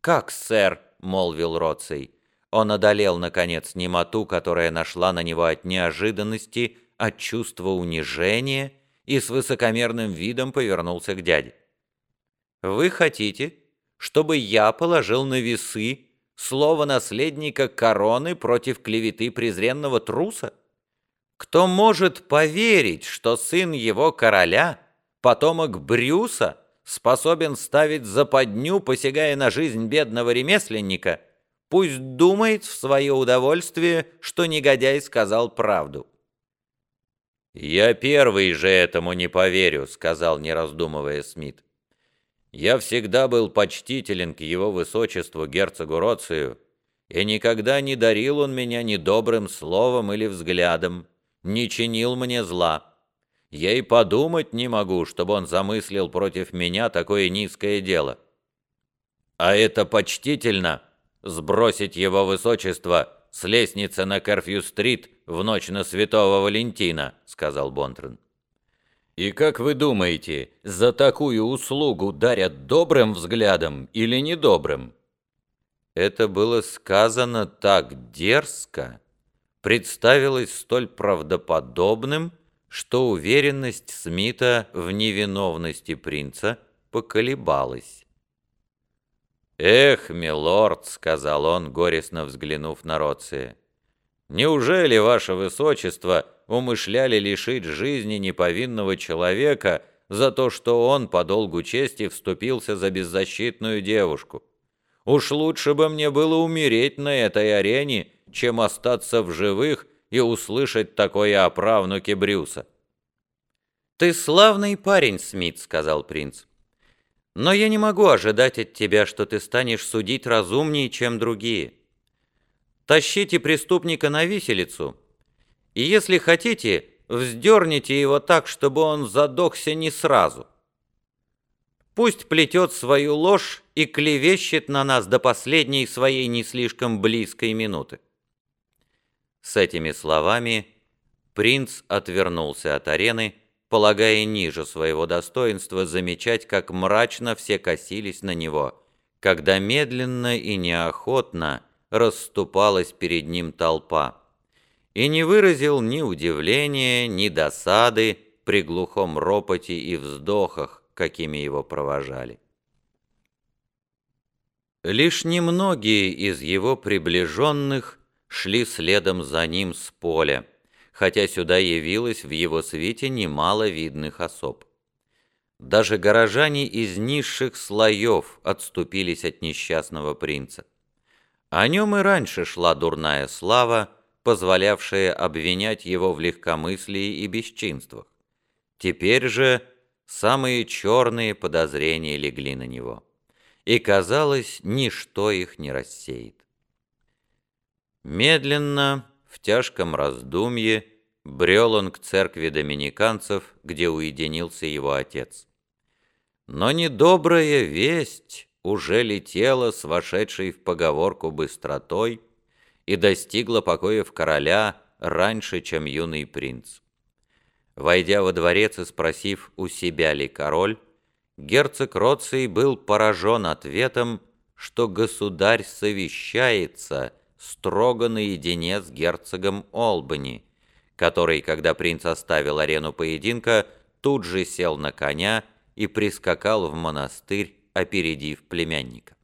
«Как, сэр?» — молвил Роций. Он одолел, наконец, немоту, которая нашла на него от неожиданности, от чувства унижения, и с высокомерным видом повернулся к дяде. «Вы хотите, чтобы я положил на весы слово наследника короны против клеветы презренного труса? Кто может поверить, что сын его короля, потомок Брюса, способен ставить западню, посягая на жизнь бедного ремесленника, пусть думает в свое удовольствие, что негодяй сказал правду. «Я первый же этому не поверю», — сказал, не раздумывая Смит. «Я всегда был почтителен к его высочеству герцогу Роцию, и никогда не дарил он меня ни добрым словом или взглядом, не чинил мне зла. Я и подумать не могу, чтобы он замыслил против меня такое низкое дело. А это почтительно сбросить его высочество с лестницы на Керфью-стрит в ночь на Святого Валентина», — сказал Бонтрен. «И как вы думаете, за такую услугу дарят добрым взглядом или недобрым?» Это было сказано так дерзко, представилось столь правдоподобным, что уверенность Смита в невиновности принца поколебалась. «Эх, милорд», — сказал он, горестно взглянув на Роция, — «неужели, ваше высочество, умышляли лишить жизни неповинного человека за то, что он по долгу чести вступился за беззащитную девушку? Уж лучше бы мне было умереть на этой арене, чем остаться в живых и услышать такое о правнуке Брюса. «Ты славный парень, Смит», — сказал принц. «Но я не могу ожидать от тебя, что ты станешь судить разумнее, чем другие. Тащите преступника на виселицу, и если хотите, вздерните его так, чтобы он задохся не сразу. Пусть плетет свою ложь и клевещет на нас до последней своей не слишком близкой минуты. С этими словами принц отвернулся от арены, полагая ниже своего достоинства замечать, как мрачно все косились на него, когда медленно и неохотно расступалась перед ним толпа, и не выразил ни удивления, ни досады при глухом ропоте и вздохах, какими его провожали. Лишь немногие из его приближенных шли следом за ним с поля, хотя сюда явилось в его свете немало видных особ. Даже горожане из низших слоев отступились от несчастного принца. О нем и раньше шла дурная слава, позволявшая обвинять его в легкомыслии и бесчинствах. Теперь же самые черные подозрения легли на него, и, казалось, ничто их не рассеет. Медленно, в тяжком раздумье, брел он к церкви доминиканцев, где уединился его отец. Но недобрая весть уже летела с вошедшей в поговорку быстротой и достигла покоев короля раньше, чем юный принц. Войдя во дворец и спросив, у себя ли король, герцог Роций был поражен ответом, что государь совещается строго наедине с герцогом Олбани, который, когда принц оставил арену поединка, тут же сел на коня и прискакал в монастырь, опередив племянника.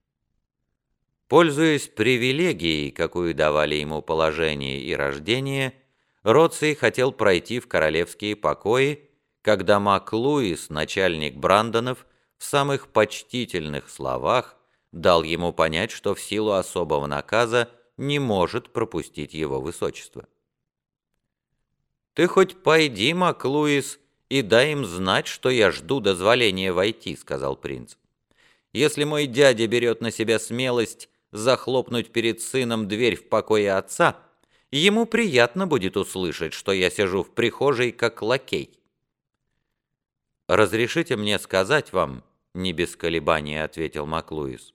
Пользуясь привилегией, какую давали ему положение и рождение, Роций хотел пройти в королевские покои, когда Мак Луис, начальник Брандонов, в самых почтительных словах дал ему понять, что в силу особого наказа не может пропустить его высочество. «Ты хоть пойди, Маклуис, и дай им знать, что я жду дозволения войти», — сказал принц. «Если мой дядя берет на себя смелость захлопнуть перед сыном дверь в покое отца, ему приятно будет услышать, что я сижу в прихожей как лакей». «Разрешите мне сказать вам», — не без колебания ответил Маклуис,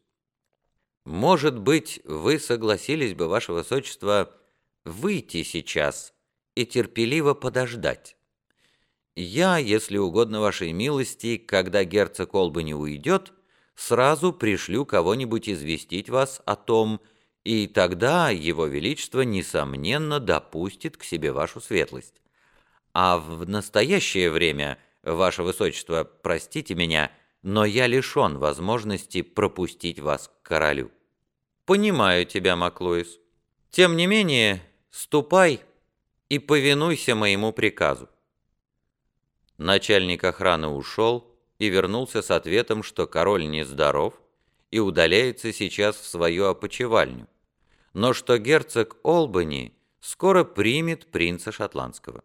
может быть, вы согласились бы, ваше высочество, выйти сейчас и терпеливо подождать. Я, если угодно вашей милости, когда герцог Олбани уйдет, сразу пришлю кого-нибудь известить вас о том, и тогда Его Величество, несомненно, допустит к себе вашу светлость. А в настоящее время, ваше Высочество, простите меня, но я лишен возможности пропустить вас к королю». «Понимаю тебя, Маклуис. Тем не менее, ступай и повинуйся моему приказу». Начальник охраны ушел и вернулся с ответом, что король нездоров и удаляется сейчас в свою опочивальню, но что герцог Олбани скоро примет принца шотландского.